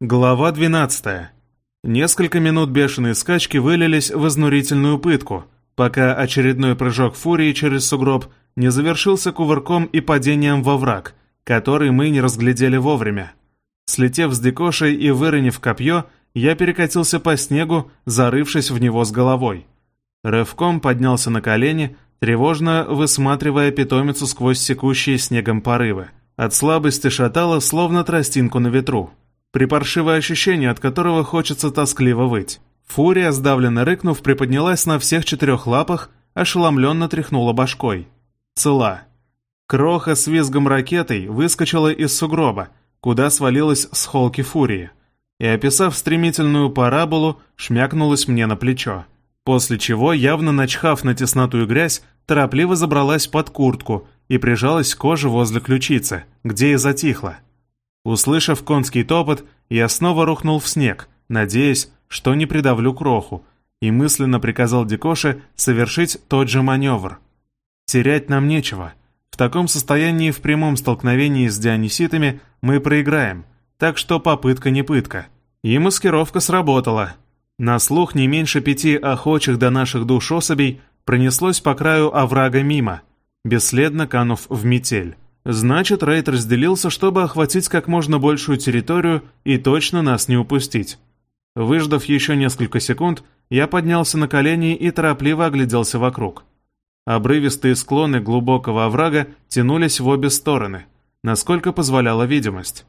Глава 12. Несколько минут бешеной скачки вылились в изнурительную пытку, пока очередной прыжок фурии через сугроб не завершился кувырком и падением во враг, который мы не разглядели вовремя. Слетев с дикошей и выронив копье, я перекатился по снегу, зарывшись в него с головой. Рывком поднялся на колени, тревожно высматривая питомицу сквозь секущие снегом порывы. От слабости шатало, словно тростинку на ветру. Припаршивое ощущение, от которого хочется тоскливо выть. Фурия, сдавленно рыкнув, приподнялась на всех четырех лапах, ошеломленно тряхнула башкой. Цела. Кроха с визгом ракетой выскочила из сугроба, куда свалилась с холки Фурии, и, описав стремительную параболу, шмякнулась мне на плечо. После чего, явно начхав на тесноту и грязь, торопливо забралась под куртку и прижалась к коже возле ключицы, где и затихла. Услышав конский топот, я снова рухнул в снег, надеясь, что не придавлю кроху, и мысленно приказал Дикоше совершить тот же маневр. Терять нам нечего. В таком состоянии в прямом столкновении с диониситами мы проиграем, так что попытка не пытка. И маскировка сработала. На слух не меньше пяти охочих до наших душ особей пронеслось по краю оврага мимо, бесследно канув в метель. Значит, рейд разделился, чтобы охватить как можно большую территорию и точно нас не упустить. Выждав еще несколько секунд, я поднялся на колени и торопливо огляделся вокруг. Обрывистые склоны глубокого оврага тянулись в обе стороны, насколько позволяла видимость.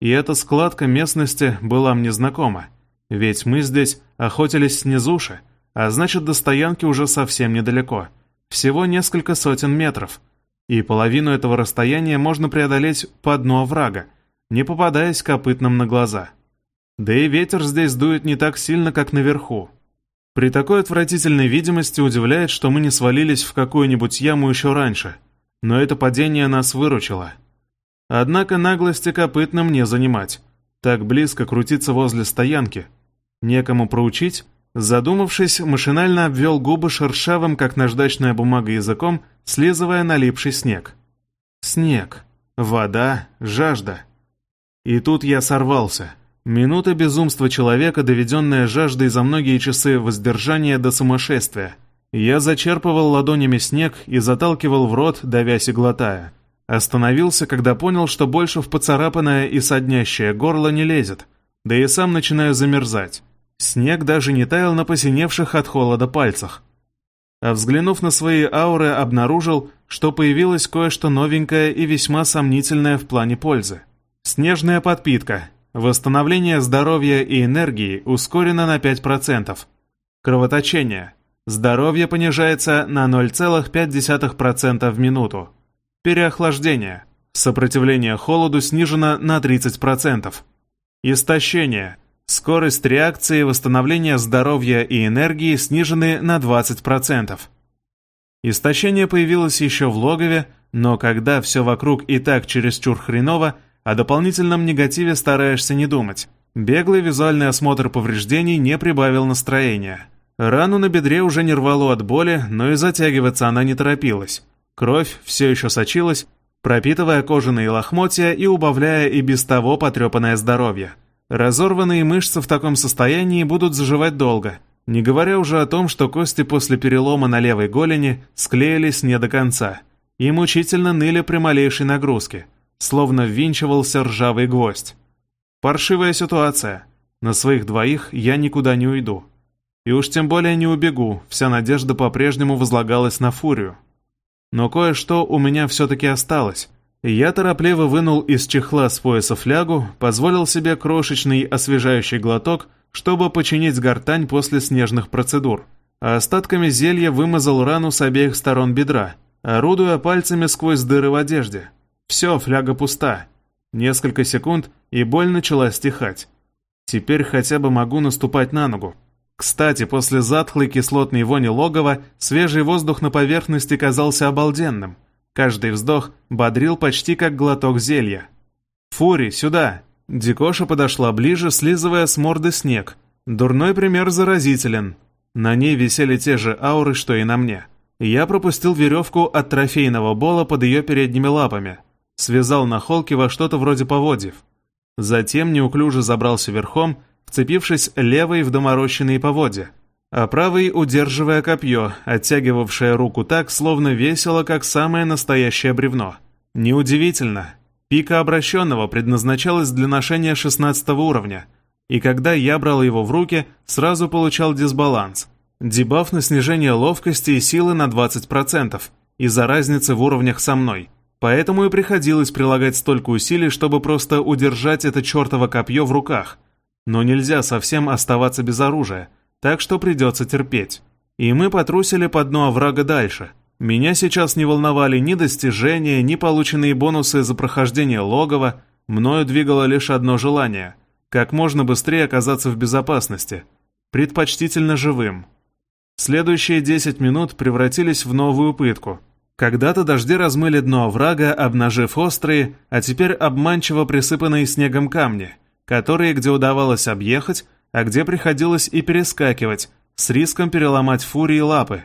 И эта складка местности была мне знакома, ведь мы здесь охотились снизуши, а значит до стоянки уже совсем недалеко, всего несколько сотен метров – и половину этого расстояния можно преодолеть по дну оврага, не попадаясь копытным на глаза. Да и ветер здесь дует не так сильно, как наверху. При такой отвратительной видимости удивляет, что мы не свалились в какую-нибудь яму еще раньше, но это падение нас выручило. Однако наглости копытным не занимать, так близко крутиться возле стоянки. Некому проучить, Задумавшись, машинально обвел губы шершавым, как наждачная бумага языком, слизывая налипший снег. Снег, вода, жажда. И тут я сорвался. Минута безумства человека, доведенная жаждой за многие часы воздержания до сумасшествия. Я зачерпывал ладонями снег и заталкивал в рот, давясь и глотая. Остановился, когда понял, что больше в поцарапанное и соднящее горло не лезет, да и сам начинаю замерзать. Снег даже не таял на посиневших от холода пальцах. А взглянув на свои ауры, обнаружил, что появилось кое-что новенькое и весьма сомнительное в плане пользы. Снежная подпитка. Восстановление здоровья и энергии ускорено на 5%. Кровоточение. Здоровье понижается на 0,5% в минуту. Переохлаждение. Сопротивление холоду снижено на 30%. Истощение. Скорость реакции восстановления здоровья и энергии снижены на 20%. Истощение появилось еще в логове, но когда все вокруг и так чересчур хреново, о дополнительном негативе стараешься не думать. Беглый визуальный осмотр повреждений не прибавил настроения. Рану на бедре уже не рвало от боли, но и затягиваться она не торопилась. Кровь все еще сочилась, пропитывая кожаные лохмотья и убавляя и без того потрепанное здоровье. Разорванные мышцы в таком состоянии будут заживать долго, не говоря уже о том, что кости после перелома на левой голени склеились не до конца и мучительно ныли при малейшей нагрузке, словно ввинчивался ржавый гвоздь. Паршивая ситуация. На своих двоих я никуда не уйду. И уж тем более не убегу, вся надежда по-прежнему возлагалась на фурию. Но кое-что у меня все-таки осталось, я торопливо вынул из чехла с пояса флягу, позволил себе крошечный освежающий глоток, чтобы починить гортань после снежных процедур, а остатками зелья вымазал рану с обеих сторон бедра, орудуя пальцами сквозь дыры в одежде. Все, фляга пуста. Несколько секунд, и боль начала стихать. Теперь хотя бы могу наступать на ногу. Кстати, после затхлой кислотной вони логова свежий воздух на поверхности казался обалденным – Каждый вздох бодрил почти как глоток зелья. «Фури, сюда!» Дикоша подошла ближе, слизывая с морды снег. Дурной пример заразителен. На ней висели те же ауры, что и на мне. Я пропустил веревку от трофейного бола под ее передними лапами. Связал на холке во что-то вроде поводьев. Затем неуклюже забрался верхом, вцепившись левой в доморощенные поводья, а правый удерживая копье, оттягивавшее руку так, словно весело, как самое настоящее бревно. Неудивительно. Пика обращенного предназначалась для ношения 16 уровня, и когда я брал его в руки, сразу получал дисбаланс. Дебаф на снижение ловкости и силы на 20%, из-за разницы в уровнях со мной. Поэтому и приходилось прилагать столько усилий, чтобы просто удержать это чертово копье в руках. Но нельзя совсем оставаться без оружия – так что придется терпеть. И мы потрусили по дну оврага дальше. Меня сейчас не волновали ни достижения, ни полученные бонусы за прохождение логова, мною двигало лишь одно желание – как можно быстрее оказаться в безопасности, предпочтительно живым. Следующие 10 минут превратились в новую пытку. Когда-то дожди размыли дно оврага, обнажив острые, а теперь обманчиво присыпанные снегом камни, которые, где удавалось объехать, а где приходилось и перескакивать, с риском переломать фурии лапы.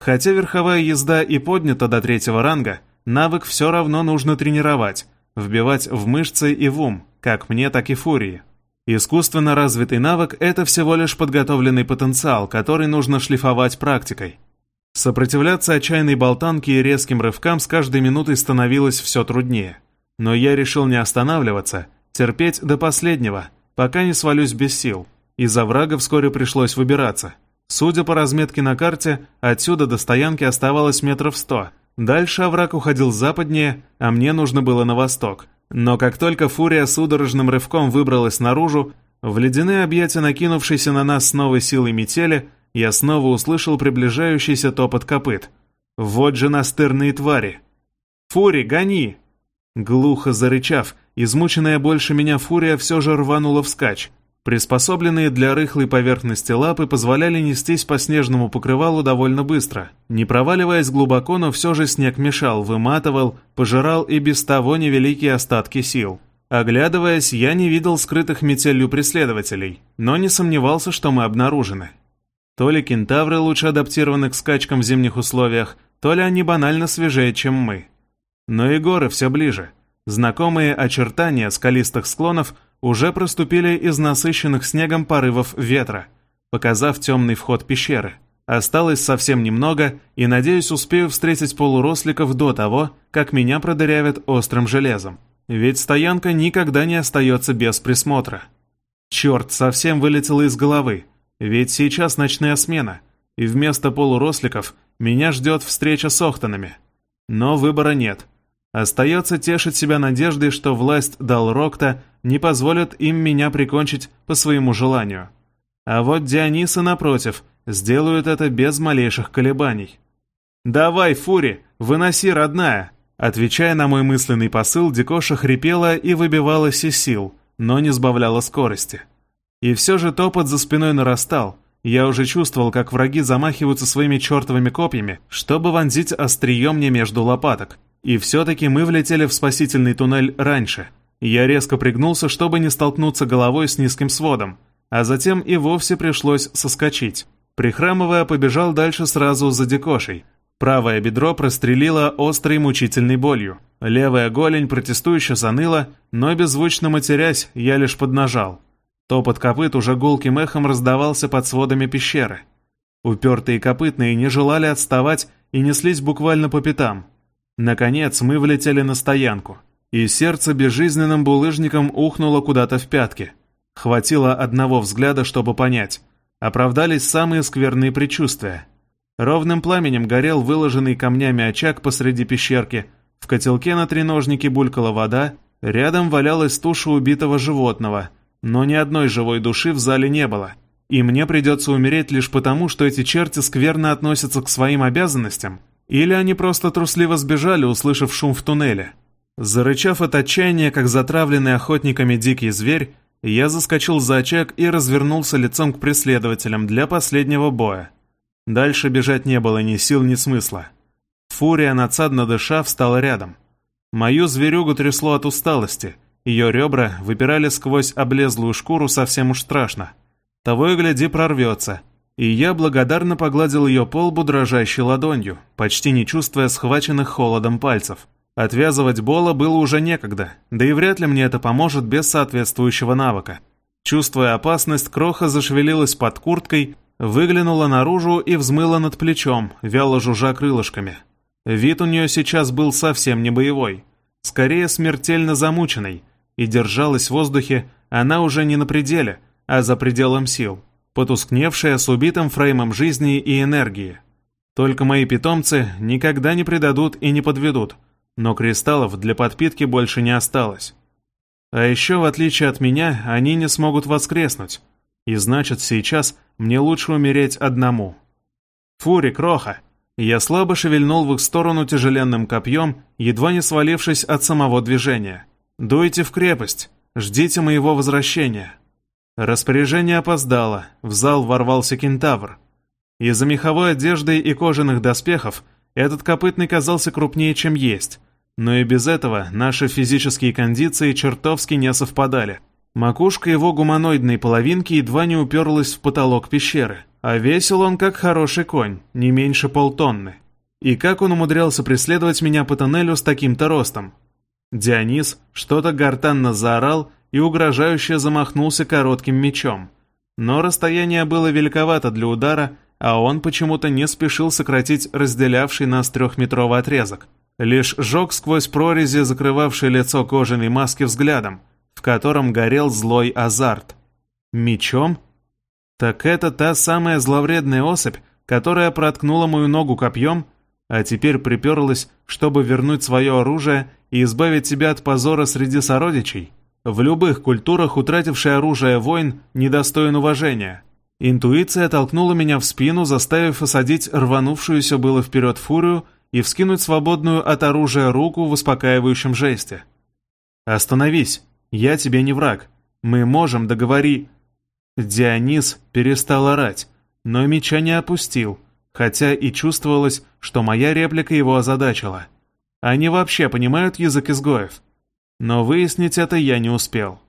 Хотя верховая езда и поднята до третьего ранга, навык все равно нужно тренировать, вбивать в мышцы и в ум, как мне, так и фурии. Искусственно развитый навык – это всего лишь подготовленный потенциал, который нужно шлифовать практикой. Сопротивляться отчаянной болтанке и резким рывкам с каждой минутой становилось все труднее. Но я решил не останавливаться, терпеть до последнего – пока не свалюсь без сил. Из оврага вскоре пришлось выбираться. Судя по разметке на карте, отсюда до стоянки оставалось метров сто. Дальше овраг уходил западнее, а мне нужно было на восток. Но как только фурия судорожным рывком выбралась наружу, в ледяные объятия накинувшейся на нас с новой силой метели, я снова услышал приближающийся топот копыт. Вот же настырные твари! «Фури, гони!» Глухо зарычав, Измученная больше меня фурия все же рванула вскачь. Приспособленные для рыхлой поверхности лапы позволяли нестись по снежному покрывалу довольно быстро. Не проваливаясь глубоко, но все же снег мешал, выматывал, пожирал и без того невеликие остатки сил. Оглядываясь, я не видел скрытых метелью преследователей, но не сомневался, что мы обнаружены. То ли кентавры лучше адаптированы к скачкам в зимних условиях, то ли они банально свежее, чем мы. Но и горы все ближе. Знакомые очертания скалистых склонов уже проступили из насыщенных снегом порывов ветра, показав темный вход пещеры. Осталось совсем немного, и, надеюсь, успею встретить полуросликов до того, как меня продырявят острым железом. Ведь стоянка никогда не остается без присмотра. Черт, совсем вылетело из головы. Ведь сейчас ночная смена, и вместо полуросликов меня ждет встреча с Охтонами. Но выбора нет. Остается тешить себя надеждой, что власть Далрокта не позволит им меня прикончить по своему желанию. А вот Дионисы, напротив, сделают это без малейших колебаний. «Давай, Фури, выноси, родная!» Отвечая на мой мысленный посыл, Дикоша хрипела и выбивалась из сил, но не сбавляла скорости. И все же топот за спиной нарастал. Я уже чувствовал, как враги замахиваются своими чертовыми копьями, чтобы вонзить острие мне между лопаток. И все-таки мы влетели в спасительный туннель раньше. Я резко пригнулся, чтобы не столкнуться головой с низким сводом, а затем и вовсе пришлось соскочить. Прихрамывая, побежал дальше сразу за дикошей. Правое бедро прострелило острой мучительной болью. Левая голень протестующе заныла, но беззвучно матерясь, я лишь поднажал. Топот копыт уже гулким эхом раздавался под сводами пещеры. Упертые копытные не желали отставать и неслись буквально по пятам. Наконец мы влетели на стоянку, и сердце безжизненным булыжником ухнуло куда-то в пятки. Хватило одного взгляда, чтобы понять. Оправдались самые скверные предчувствия. Ровным пламенем горел выложенный камнями очаг посреди пещерки, в котелке на треножнике булькала вода, рядом валялась туша убитого животного, но ни одной живой души в зале не было. И мне придется умереть лишь потому, что эти черти скверно относятся к своим обязанностям, или они просто трусливо сбежали, услышав шум в туннеле. Зарычав от отчаяния, как затравленный охотниками дикий зверь, я заскочил за очаг и развернулся лицом к преследователям для последнего боя. Дальше бежать не было ни сил, ни смысла. Фурия, надсадно дыша, встала рядом. Мою зверюгу трясло от усталости. Ее ребра выпирали сквозь облезлую шкуру совсем уж страшно. Того и гляди прорвется — и я благодарно погладил ее по дрожащей ладонью, почти не чувствуя схваченных холодом пальцев. Отвязывать Бола было уже некогда, да и вряд ли мне это поможет без соответствующего навыка. Чувствуя опасность, Кроха зашевелилась под курткой, выглянула наружу и взмыла над плечом, вяло жужжа крылышками. Вид у нее сейчас был совсем не боевой, скорее смертельно замученный, и держалась в воздухе она уже не на пределе, а за пределом сил, потускневшая с убитым фреймом жизни и энергии. Только мои питомцы никогда не предадут и не подведут, но кристаллов для подпитки больше не осталось. А еще, в отличие от меня, они не смогут воскреснуть, и значит, сейчас мне лучше умереть одному. Фури, кроха! Я слабо шевельнул в их сторону тяжеленным копьем, едва не свалившись от самого движения. «Дуйте в крепость! Ждите моего возвращения!» Распоряжение опоздало, в зал ворвался кентавр. Из-за меховой одежды и кожаных доспехов этот копытный казался крупнее, чем есть, но и без этого наши физические кондиции чертовски не совпадали. Макушка его гуманоидной половинки едва не уперлась в потолок пещеры, а весил он как хороший конь, не меньше полтонны. И как он умудрялся преследовать меня по тоннелю с таким-то ростом? Дионис что-то гортанно заорал и угрожающе замахнулся коротким мечом. Но расстояние было великовато для удара, а он почему-то не спешил сократить разделявший нас трехметровый отрезок. Лишь жег сквозь прорези, закрывавшее лицо кожаной маски взглядом, в котором горел злой азарт. Мечом? Так это та самая зловредная особь, которая проткнула мою ногу копьем, а теперь приперлась, чтобы вернуть свое оружие и избавить себя от позора среди сородичей? В любых культурах утративший оружие воин недостоин уважения. Интуиция толкнула меня в спину, заставив осадить рванувшуюся было вперед фурию и вскинуть свободную от оружия руку в успокаивающем жесте. «Остановись! Я тебе не враг. Мы можем договори...» Дионис перестал орать, но меча не опустил, хотя и чувствовалось, что моя реплика его озадачила. Они вообще понимают язык изгоев. Но выяснить это я не успел.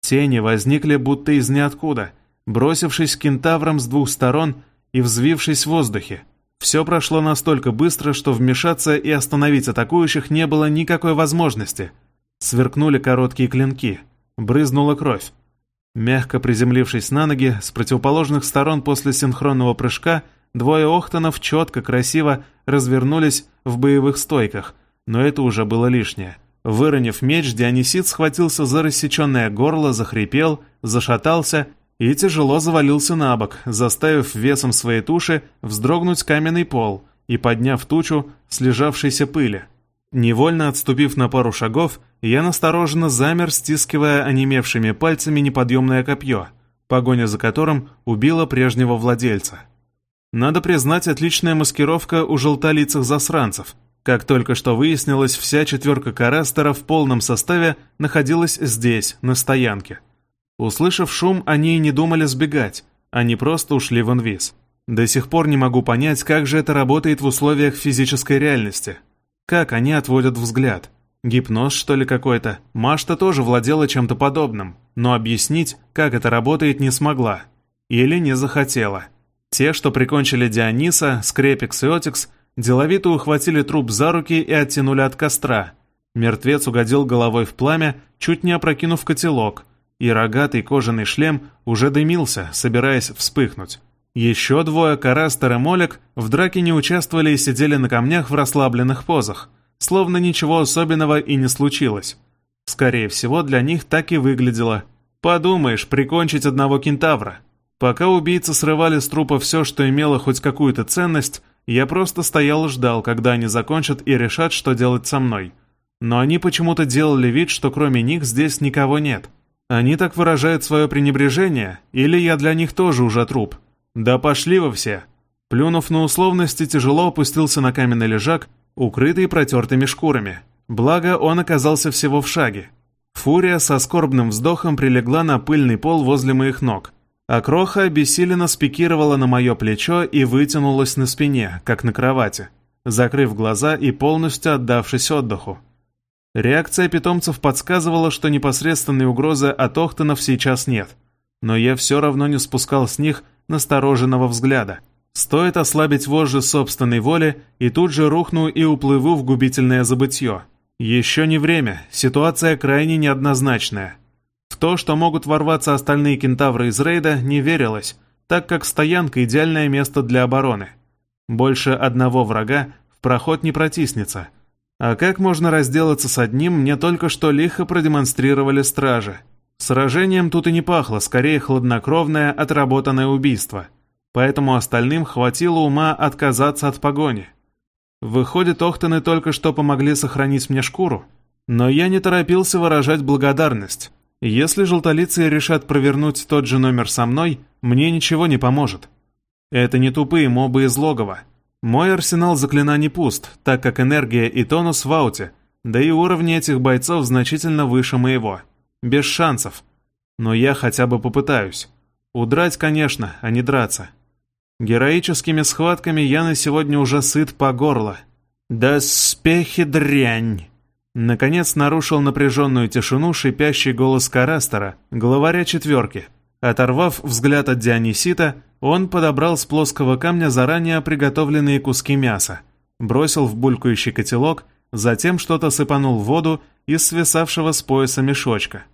Тени возникли будто из ниоткуда, бросившись к кентаврам с двух сторон и взвившись в воздухе. Все прошло настолько быстро, что вмешаться и остановить атакующих не было никакой возможности. Сверкнули короткие клинки. Брызнула кровь. Мягко приземлившись на ноги, с противоположных сторон после синхронного прыжка, двое охтонов четко, красиво развернулись в боевых стойках, но это уже было лишнее. Выронив меч, Дионисит схватился за рассеченное горло, захрипел, зашатался и тяжело завалился на бок, заставив весом своей туши вздрогнуть каменный пол и подняв тучу слежавшейся пыли. Невольно отступив на пару шагов, я настороженно замер, стискивая онемевшими пальцами неподъемное копье, погоня за которым убила прежнего владельца. Надо признать, отличная маскировка у желтолицых засранцев. Как только что выяснилось, вся четверка Карастера в полном составе находилась здесь, на стоянке. Услышав шум, они и не думали сбегать, они просто ушли в инвиз. До сих пор не могу понять, как же это работает в условиях физической реальности. Как они отводят взгляд? Гипноз, что ли, какой-то? Машта тоже владела чем-то подобным, но объяснить, как это работает, не смогла. Или не захотела. Те, что прикончили Диониса, Скрепикс и Отикс, деловито ухватили труп за руки и оттянули от костра. Мертвец угодил головой в пламя, чуть не опрокинув котелок – и рогатый кожаный шлем уже дымился, собираясь вспыхнуть. Еще двое, Карастер и Молик, в драке не участвовали и сидели на камнях в расслабленных позах, словно ничего особенного и не случилось. Скорее всего, для них так и выглядело. Подумаешь, прикончить одного кентавра. Пока убийцы срывали с трупа все, что имело хоть какую-то ценность, я просто стоял и ждал, когда они закончат и решат, что делать со мной. Но они почему-то делали вид, что кроме них здесь никого нет. Они так выражают свое пренебрежение, или я для них тоже уже труп? Да пошли вы все!» Плюнув на условности, тяжело опустился на каменный лежак, укрытый протертыми шкурами. Благо, он оказался всего в шаге. Фурия со скорбным вздохом прилегла на пыльный пол возле моих ног, а Кроха обессиленно спикировала на мое плечо и вытянулась на спине, как на кровати, закрыв глаза и полностью отдавшись отдыху. Реакция питомцев подсказывала, что непосредственной угрозы от Охтонов сейчас нет, но я все равно не спускал с них настороженного взгляда. Стоит ослабить вожжи собственной воли, и тут же рухну и уплыву в губительное забытье. Еще не время, ситуация крайне неоднозначная. То, что могут ворваться остальные кентавры из рейда, не верилось, так как стоянка – идеальное место для обороны. Больше одного врага в проход не протиснется. А как можно разделаться с одним, мне только что лихо продемонстрировали стражи. Сражением тут и не пахло, скорее хладнокровное, отработанное убийство. Поэтому остальным хватило ума отказаться от погони. Выходит, Охтаны только что помогли сохранить мне шкуру. Но я не торопился выражать благодарность. Если желтолицы решат провернуть тот же номер со мной, мне ничего не поможет. Это не тупые мобы из логова. Мой арсенал заклинаний пуст, так как энергия и тонус в ауте, да и уровни этих бойцов значительно выше моего. Без шансов. Но я хотя бы попытаюсь. Удрать, конечно, а не драться. Героическими схватками я на сегодня уже сыт по горло. Да спехи дрянь! Наконец нарушил напряженную тишину шипящий голос Карастера, главаря четверки. Оторвав взгляд от Дионисита, он подобрал с плоского камня заранее приготовленные куски мяса, бросил в булькающий котелок, затем что-то сыпанул в воду из свисавшего с пояса мешочка.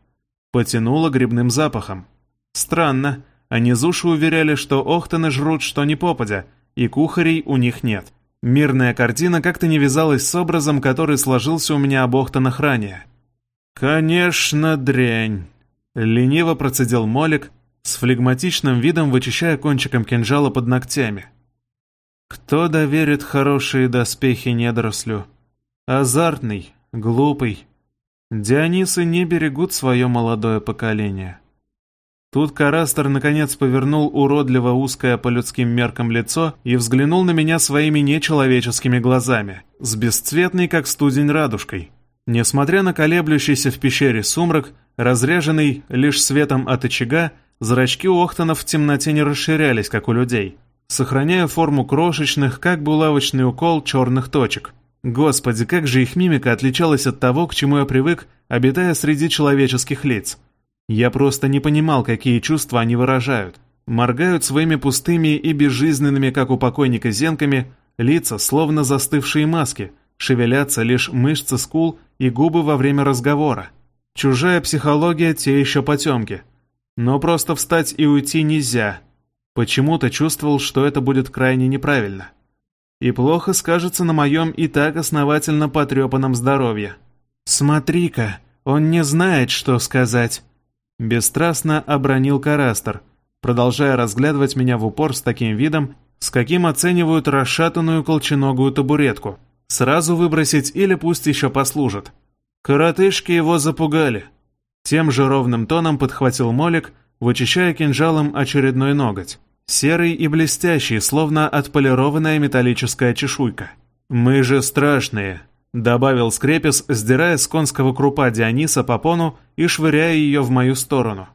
Потянуло грибным запахом. Странно, а низуши уверяли, что охтаны жрут что ни попадя, и кухарей у них нет. Мирная картина как-то не вязалась с образом, который сложился у меня об охтанах ранее. «Конечно, дрянь!» — лениво процедил Молик, с флегматичным видом вычищая кончиком кинжала под ногтями. Кто доверит хорошие доспехи недорослю? Азартный, глупый. Дионисы не берегут свое молодое поколение. Тут Карастер наконец повернул уродливо узкое по людским меркам лицо и взглянул на меня своими нечеловеческими глазами, с бесцветной, как студень, радужкой. Несмотря на колеблющийся в пещере сумрак, разреженный лишь светом от очага, Зрачки у в темноте не расширялись, как у людей, сохраняя форму крошечных, как булавочный укол, черных точек. Господи, как же их мимика отличалась от того, к чему я привык, обитая среди человеческих лиц. Я просто не понимал, какие чувства они выражают. Моргают своими пустыми и безжизненными, как у покойника, зенками, лица, словно застывшие маски, шевелятся лишь мышцы скул и губы во время разговора. Чужая психология – те еще потемки – но просто встать и уйти нельзя. Почему-то чувствовал, что это будет крайне неправильно. И плохо скажется на моем и так основательно потрепанном здоровье. «Смотри-ка, он не знает, что сказать!» Бесстрастно обронил Карастер, продолжая разглядывать меня в упор с таким видом, с каким оценивают расшатанную колченогую табуретку. Сразу выбросить или пусть еще послужит. Коротышки его запугали. Тем же ровным тоном подхватил Молик, вычищая кинжалом очередной ноготь. Серый и блестящий, словно отполированная металлическая чешуйка. «Мы же страшные», — добавил Скрепис, сдирая с конского крупа Диониса попону и швыряя ее в мою сторону.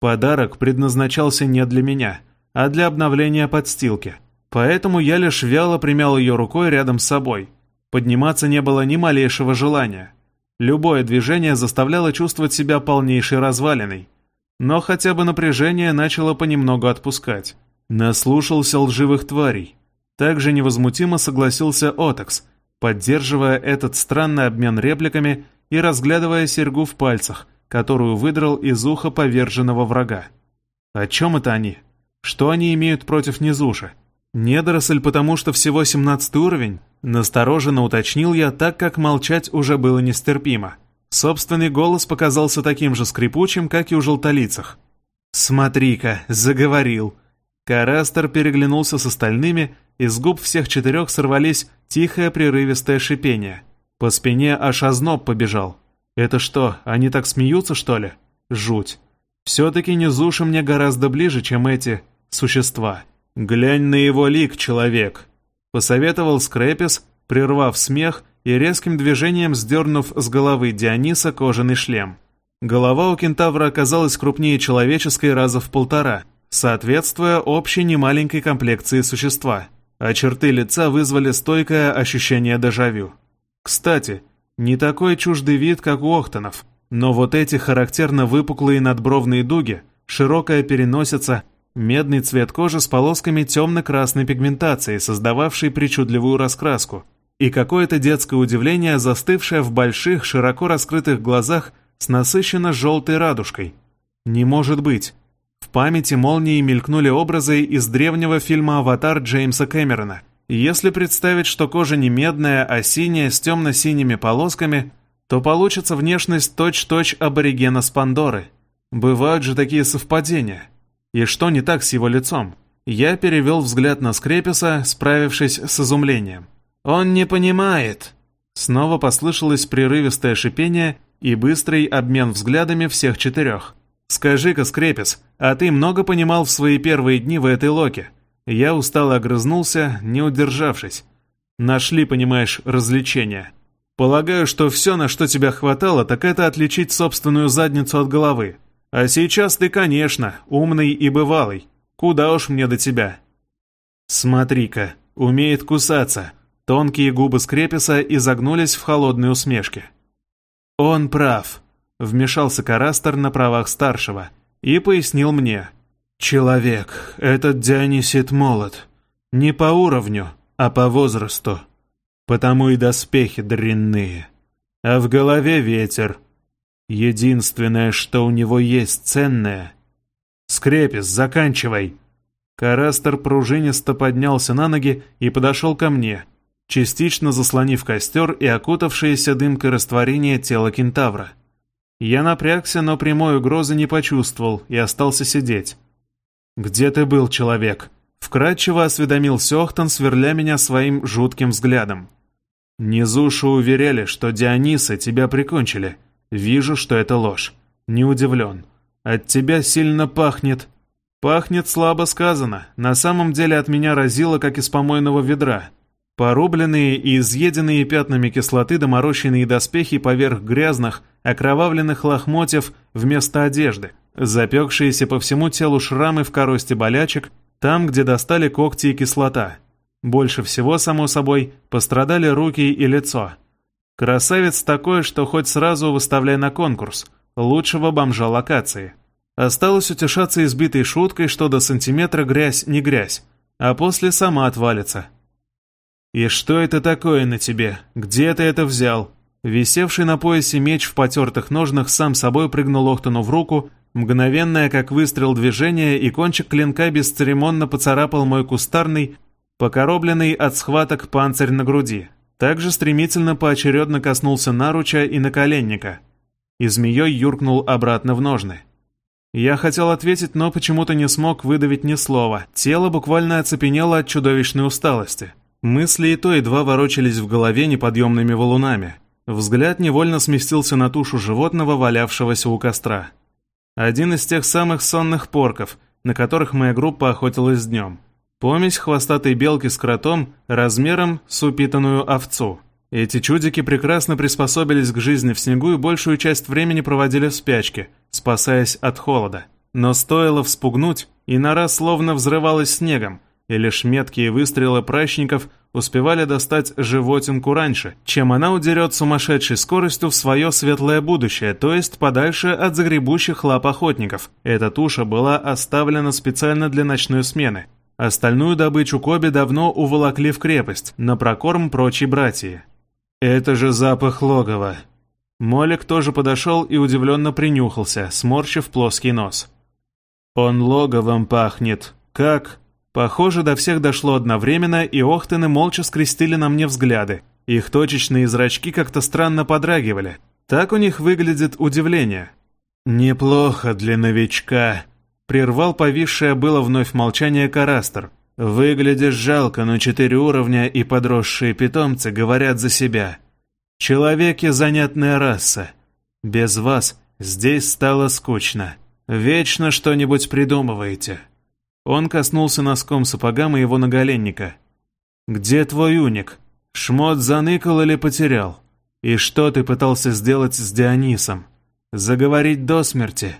Подарок предназначался не для меня, а для обновления подстилки. Поэтому я лишь вяло примял ее рукой рядом с собой. Подниматься не было ни малейшего желания. Любое движение заставляло чувствовать себя полнейшей развалиной. Но хотя бы напряжение начало понемногу отпускать. Наслушался лживых тварей. Также невозмутимо согласился Отекс, поддерживая этот странный обмен репликами и разглядывая серьгу в пальцах, которую выдрал из уха поверженного врага. О чем это они? Что они имеют против Низуши? Недоросль, потому что всего 17 уровень? Настороженно уточнил я, так как молчать уже было нестерпимо. Собственный голос показался таким же скрипучим, как и у желтолицах. «Смотри-ка, заговорил!» Карастер переглянулся с остальными, и с губ всех четырех сорвались тихое прерывистое шипение. По спине аж озноб побежал. «Это что, они так смеются, что ли?» Жуть. Все-таки Низуши мне гораздо ближе, чем эти существа. «Глянь на его лик, человек!» посоветовал Скрепис, прервав смех и резким движением сдернув с головы Диониса кожаный шлем. Голова у кентавра оказалась крупнее человеческой раза в полтора, соответствуя общей немаленькой комплекции существа, а черты лица вызвали стойкое ощущение дежавю. Кстати, не такой чуждый вид, как у Охтонов, но вот эти характерно выпуклые надбровные дуги, широкая переносица – Медный цвет кожи с полосками темно-красной пигментации, создававшей причудливую раскраску. и какое-то детское удивление, застывшее в больших, широко раскрытых глазах с насыщенно желтой радужкой. Не может быть. В памяти молнией мелькнули образы из древнего фильма «Аватар» Джеймса Кэмерона. Если представить, что кожа не медная, а синяя с темно-синими полосками, то получится внешность точь-точь аборигена с Пандоры. Бывают же такие совпадения. И что не так с его лицом? Я перевел взгляд на Скреписа, справившись с изумлением. «Он не понимает!» Снова послышалось прерывистое шипение и быстрый обмен взглядами всех четырех. «Скажи-ка, Скрепис, а ты много понимал в свои первые дни в этой локе?» Я устало огрызнулся, не удержавшись. «Нашли, понимаешь, развлечения. Полагаю, что все, на что тебя хватало, так это отличить собственную задницу от головы. А сейчас ты, конечно, умный и бывалый. Куда уж мне до тебя?» «Смотри-ка, умеет кусаться». Тонкие губы Скреписа изогнулись в холодной усмешке. «Он прав», — вмешался Карастер на правах старшего и пояснил мне. «Человек, этот Дионисит молод. Не по уровню, а по возрасту. Потому и доспехи дрянные. А в голове ветер. Единственное, что у него есть ценное. Скрепис, заканчивай!» Карастер пружинисто поднялся на ноги и подошел ко мне, частично заслонив костер и окутавшееся дымкой растворение тела кентавра. Я напрягся, но прямой угрозы не почувствовал и остался сидеть. «Где ты был, человек?» Вкратчиво осведомился Охтон, сверля меня своим жутким взглядом. «Низуши уверяли, что Диониса тебя прикончили. Вижу, что это ложь. Не удивлен. От тебя сильно пахнет...» «Пахнет слабо сказано. На самом деле от меня разило, как из помойного ведра. Порубленные и изъеденные пятнами кислоты доморощенные доспехи поверх грязных, окровавленных лохмотьев вместо одежды, запекшиеся по всему телу шрамы в коросте болячек, там, где достали когти и кислота. Больше всего, само собой, пострадали руки и лицо. Красавец такой, что хоть сразу выставляй на конкурс, лучшего бомжа локации. Осталось утешаться избитой шуткой, что до сантиметра грязь не грязь, а после сама отвалится. «И что это такое на тебе? Где ты это взял?» Висевший на поясе меч в потертых ножнах сам собой прыгнул Охтону в руку, мгновенное, как выстрел движение, и кончик клинка бесцеремонно поцарапал мой кустарный, покоробленный от схваток панцирь на груди. Также стремительно поочередно коснулся наруча и наколенника. И змеей юркнул обратно в ножны. Я хотел ответить, но почему-то не смог выдавить ни слова. Тело буквально оцепенело от чудовищной усталости. Мысли и то едва ворочались в голове неподъемными валунами. Взгляд невольно сместился на тушу животного, валявшегося у костра. Один из тех самых сонных порков, на которых моя группа охотилась днем. Помесь хвостатой белки с кротом размером с упитанную овцу. Эти чудики прекрасно приспособились к жизни в снегу и большую часть времени проводили в спячке, спасаясь от холода. Но стоило вспугнуть, и нора словно взрывалась снегом, и лишь меткие выстрелы прачников успевали достать животинку раньше, чем она удерет сумасшедшей скоростью в свое светлое будущее, то есть подальше от загребущих лап охотников. Эта туша была оставлена специально для ночной смены. Остальную добычу Коби давно уволокли в крепость, на прокорм прочей братьи. «Это же запах логова!» Молик тоже подошел и удивленно принюхался, сморщив плоский нос. «Он логовом пахнет. Как?» Похоже, до всех дошло одновременно, и Охтены молча скрестили на мне взгляды. Их точечные зрачки как-то странно подрагивали. Так у них выглядит удивление. «Неплохо для новичка», — прервал повисшее было вновь молчание Карастер. «Выглядишь жалко, но четыре уровня и подросшие питомцы говорят за себя. Человеки — занятная раса. Без вас здесь стало скучно. Вечно что-нибудь придумываете». Он коснулся носком сапога моего наголенника. «Где твой уник? Шмот заныкал или потерял? И что ты пытался сделать с Дионисом? Заговорить до смерти?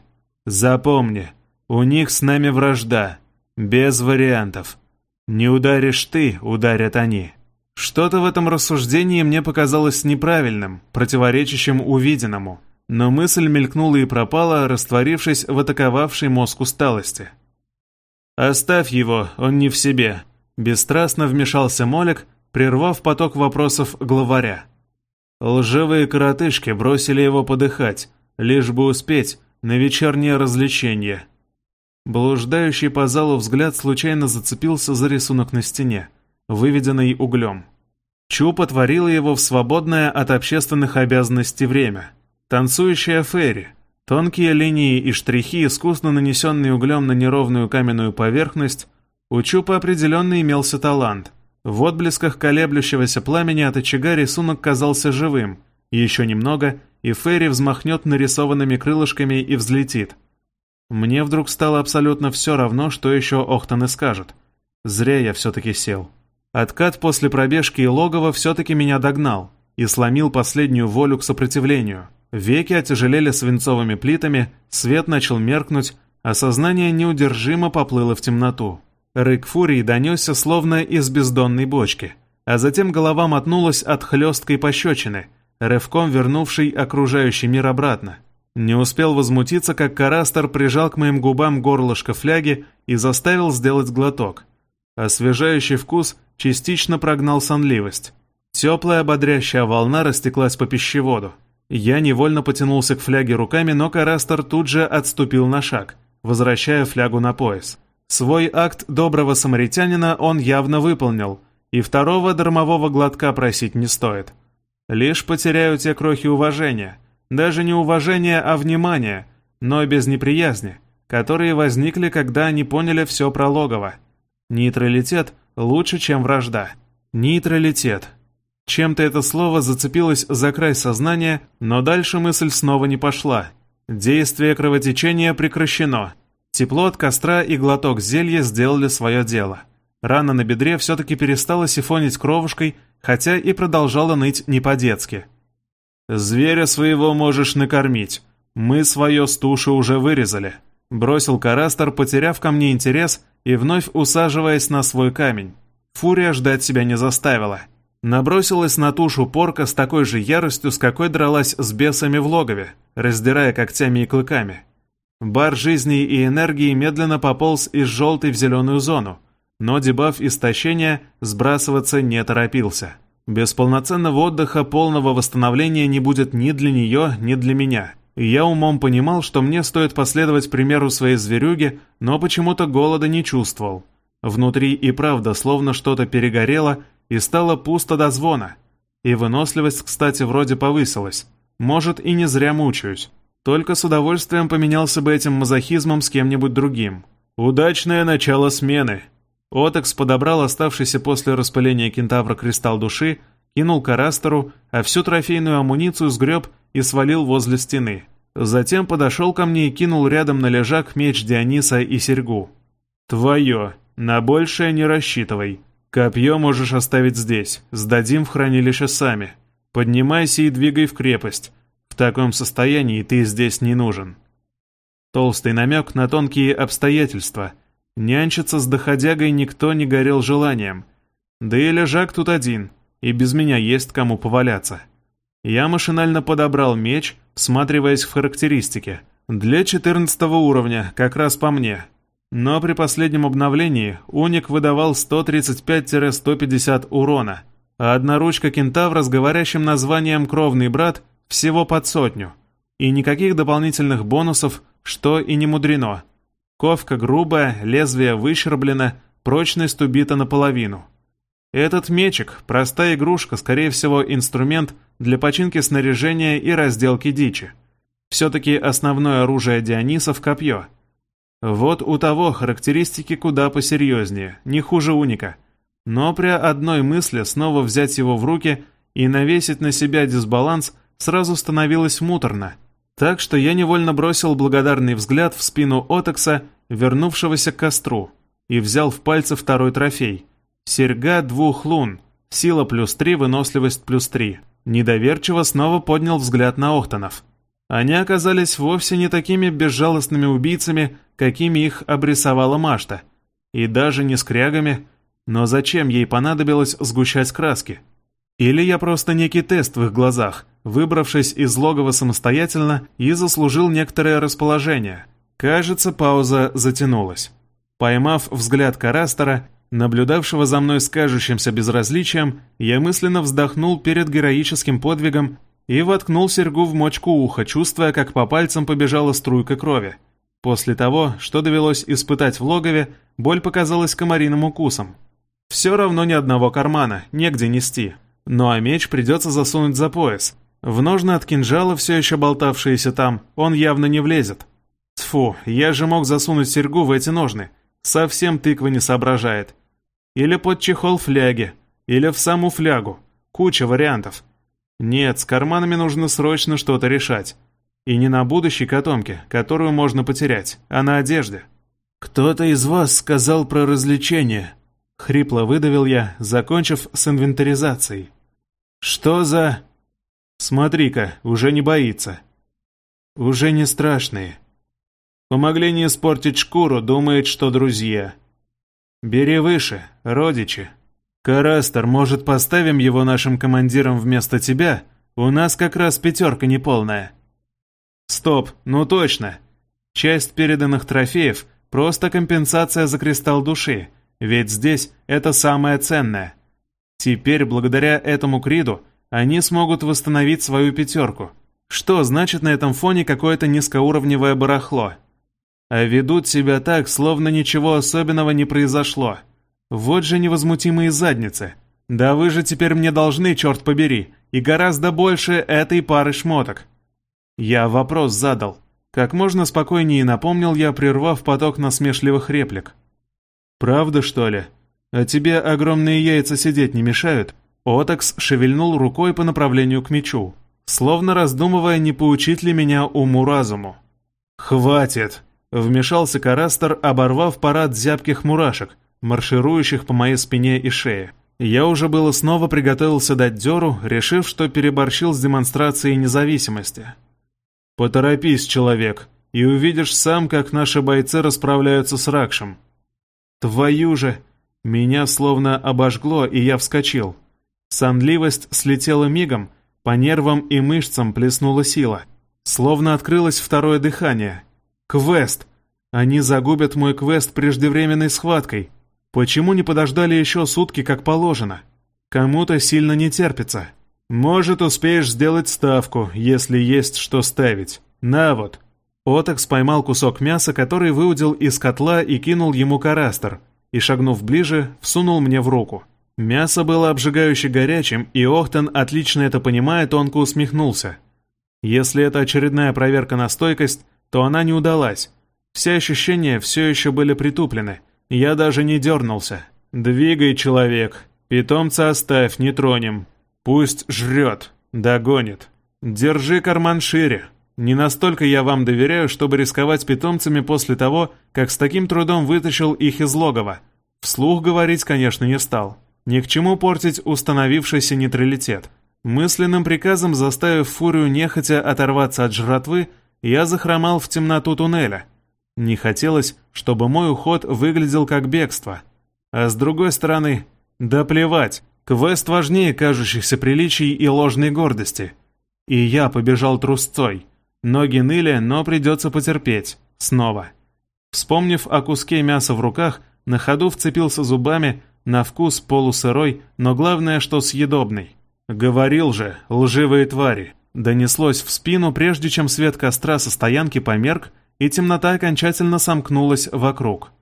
Запомни, у них с нами вражда. Без вариантов. Не ударишь ты, ударят они». Что-то в этом рассуждении мне показалось неправильным, противоречащим увиденному. Но мысль мелькнула и пропала, растворившись в атаковавшей мозг усталости. «Оставь его, он не в себе», — бесстрастно вмешался Молик, прервав поток вопросов главаря. Лживые коротышки бросили его подыхать, лишь бы успеть на вечернее развлечение. Блуждающий по залу взгляд случайно зацепился за рисунок на стене, выведенный углем. Чуп отворила его в свободное от общественных обязанностей время. Танцующая Ферри. Тонкие линии и штрихи, искусно нанесенные углем на неровную каменную поверхность, у Чупа определенно имелся талант. В отблесках колеблющегося пламени от очага рисунок казался живым. Еще немного, и Ферри взмахнет нарисованными крылышками и взлетит. Мне вдруг стало абсолютно все равно, что еще Охтан и скажет. Зря я все-таки сел. Откат после пробежки и логова все-таки меня догнал и сломил последнюю волю к сопротивлению. Веки отяжелели свинцовыми плитами, свет начал меркнуть, а сознание неудержимо поплыло в темноту. Рык фурии донесся словно из бездонной бочки, а затем голова мотнулась от хлесткой пощечины, рывком вернувшей окружающий мир обратно. Не успел возмутиться, как Карастер прижал к моим губам горлышко фляги и заставил сделать глоток. Освежающий вкус частично прогнал сонливость. Теплая ободрящая волна растеклась по пищеводу. Я невольно потянулся к фляге руками, но Карастер тут же отступил на шаг, возвращая флягу на пояс. Свой акт доброго самаритянина он явно выполнил, и второго дармового глотка просить не стоит. Лишь потеряю те крохи уважения, даже не уважения, а внимания, но без неприязни, которые возникли, когда они поняли все про логово. Нейтралитет лучше, чем вражда. Нейтралитет. Чем-то это слово зацепилось за край сознания, но дальше мысль снова не пошла. Действие кровотечения прекращено. Тепло от костра и глоток зелья сделали свое дело. Рана на бедре все-таки перестала сифонить кровушкой, хотя и продолжала ныть не по-детски. «Зверя своего можешь накормить. Мы свое с туши уже вырезали», — бросил Карастер, потеряв ко мне интерес и вновь усаживаясь на свой камень. Фурия ждать себя не заставила. Набросилась на тушу порка с такой же яростью, с какой дралась с бесами в логове, раздирая когтями и клыками. Бар жизни и энергии медленно пополз из желтой в зеленую зону, но дебаф истощения сбрасываться не торопился. Без полноценного отдыха полного восстановления не будет ни для нее, ни для меня. Я умом понимал, что мне стоит последовать примеру своей зверюги, но почему-то голода не чувствовал. Внутри и правда словно что-то перегорело и стало пусто до звона. И выносливость, кстати, вроде повысилась. Может, и не зря мучаюсь. Только с удовольствием поменялся бы этим мазохизмом с кем-нибудь другим. Удачное начало смены. Отекс подобрал оставшийся после распыления кентавра кристалл души, кинул Карастеру, а всю трофейную амуницию сгреб и свалил возле стены. Затем подошел ко мне и кинул рядом на лежак меч Диониса и серьгу. «Твое. На большее не рассчитывай. Копье можешь оставить здесь. Сдадим в хранилище сами. Поднимайся и двигай в крепость. В таком состоянии ты здесь не нужен. Толстый намек на тонкие обстоятельства. Нянчиться с доходягой никто не горел желанием. Да и лежак тут один, и без меня есть кому поваляться. Я машинально подобрал меч, всматриваясь в характеристики. Для 14 уровня, как раз по мне. Но при последнем обновлении уник выдавал 135-150 урона, а одна ручка кентавра с говорящим названием «Кровный брат» Всего под сотню. И никаких дополнительных бонусов, что и не мудрено. Ковка грубая, лезвие выщерблено, прочность убита наполовину. Этот мечик – простая игрушка, скорее всего, инструмент для починки снаряжения и разделки дичи. Все-таки основное оружие Дионисов – копье. Вот у того характеристики куда посерьезнее, не хуже уника. Но при одной мысли снова взять его в руки и навесить на себя дисбаланс – сразу становилось муторно, так что я невольно бросил благодарный взгляд в спину Отекса, вернувшегося к костру, и взял в пальцы второй трофей. Серьга двух лун, сила плюс три, выносливость плюс три. Недоверчиво снова поднял взгляд на Охтонов. Они оказались вовсе не такими безжалостными убийцами, какими их обрисовала Машта. И даже не скрягами, но зачем ей понадобилось сгущать краски? Или я просто некий тест в их глазах, выбравшись из логова самостоятельно и заслужил некоторое расположение. Кажется, пауза затянулась. Поймав взгляд Карастера, наблюдавшего за мной с кажущимся безразличием, я мысленно вздохнул перед героическим подвигом и воткнул серьгу в мочку уха, чувствуя, как по пальцам побежала струйка крови. После того, что довелось испытать в логове, боль показалась комариным укусом. Все равно ни одного кармана, негде нести. Ну а меч придется засунуть за пояс. В ножны от кинжала, все еще болтавшиеся там, он явно не влезет. Тфу, я же мог засунуть серьгу в эти ножны. Совсем тыква не соображает. Или под чехол фляги, или в саму флягу. Куча вариантов. Нет, с карманами нужно срочно что-то решать. И не на будущей котомке, которую можно потерять, а на одежде. «Кто-то из вас сказал про развлечения», — хрипло выдавил я, закончив с инвентаризацией. «Что за...» «Смотри-ка, уже не боится». «Уже не страшные». «Помогли не испортить шкуру, думает, что друзья». «Бери выше, родичи». «Карастер, может, поставим его нашим командиром вместо тебя? У нас как раз пятерка неполная». «Стоп, ну точно. Часть переданных трофеев — просто компенсация за кристалл души, ведь здесь это самое ценное. Теперь, благодаря этому Криду, они смогут восстановить свою пятерку. Что значит на этом фоне какое-то низкоуровневое барахло? А ведут себя так, словно ничего особенного не произошло». Вот же невозмутимые задницы. Да вы же теперь мне должны, черт побери, и гораздо больше этой пары шмоток. Я вопрос задал. Как можно спокойнее напомнил я, прервав поток насмешливых реплик. «Правда, что ли? А тебе огромные яйца сидеть не мешают?» Отакс шевельнул рукой по направлению к мечу, словно раздумывая, не поучить ли меня уму-разуму. «Хватит!» — вмешался Карастер, оборвав парад зябких мурашек, марширующих по моей спине и шее. Я уже было снова приготовился дать дёру, решив, что переборщил с демонстрацией независимости. «Поторопись, человек, и увидишь сам, как наши бойцы расправляются с Ракшем». «Твою же!» Меня словно обожгло, и я вскочил. Сонливость слетела мигом, по нервам и мышцам плеснула сила. Словно открылось второе дыхание. «Квест!» Они загубят мой квест преждевременной схваткой. Почему не подождали еще сутки, как положено? Кому-то сильно не терпится. Может, успеешь сделать ставку, если есть что ставить. На вот. Отекс поймал кусок мяса, который выудил из котла и кинул ему карастер, и, шагнув ближе, всунул мне в руку. Мясо было обжигающе горячим, и Охтон, отлично это понимая, тонко усмехнулся. Если это очередная проверка на стойкость, то она не удалась. Все ощущения все еще были притуплены, я даже не дернулся. «Двигай, человек. Питомца оставь, не тронем. Пусть жрет, догонит. Держи карман шире. Не настолько я вам доверяю, чтобы рисковать питомцами после того, как с таким трудом вытащил их из логова. Вслух говорить, конечно, не стал. Ни к чему портить установившийся нейтралитет. Мысленным приказом заставив фурию нехотя оторваться от жратвы, я захромал в темноту туннеля — не хотелось, чтобы мой уход выглядел как бегство. А с другой стороны, да плевать, квест важнее кажущихся приличий и ложной гордости. И я побежал трусцой. Ноги ныли, но придется потерпеть. Снова. Вспомнив о куске мяса в руках, на ходу вцепился зубами, на вкус полусырой, но главное, что съедобный. «Говорил же, лживые твари!» Донеслось в спину, прежде чем свет костра со стоянки померк, и темнота окончательно сомкнулась вокруг.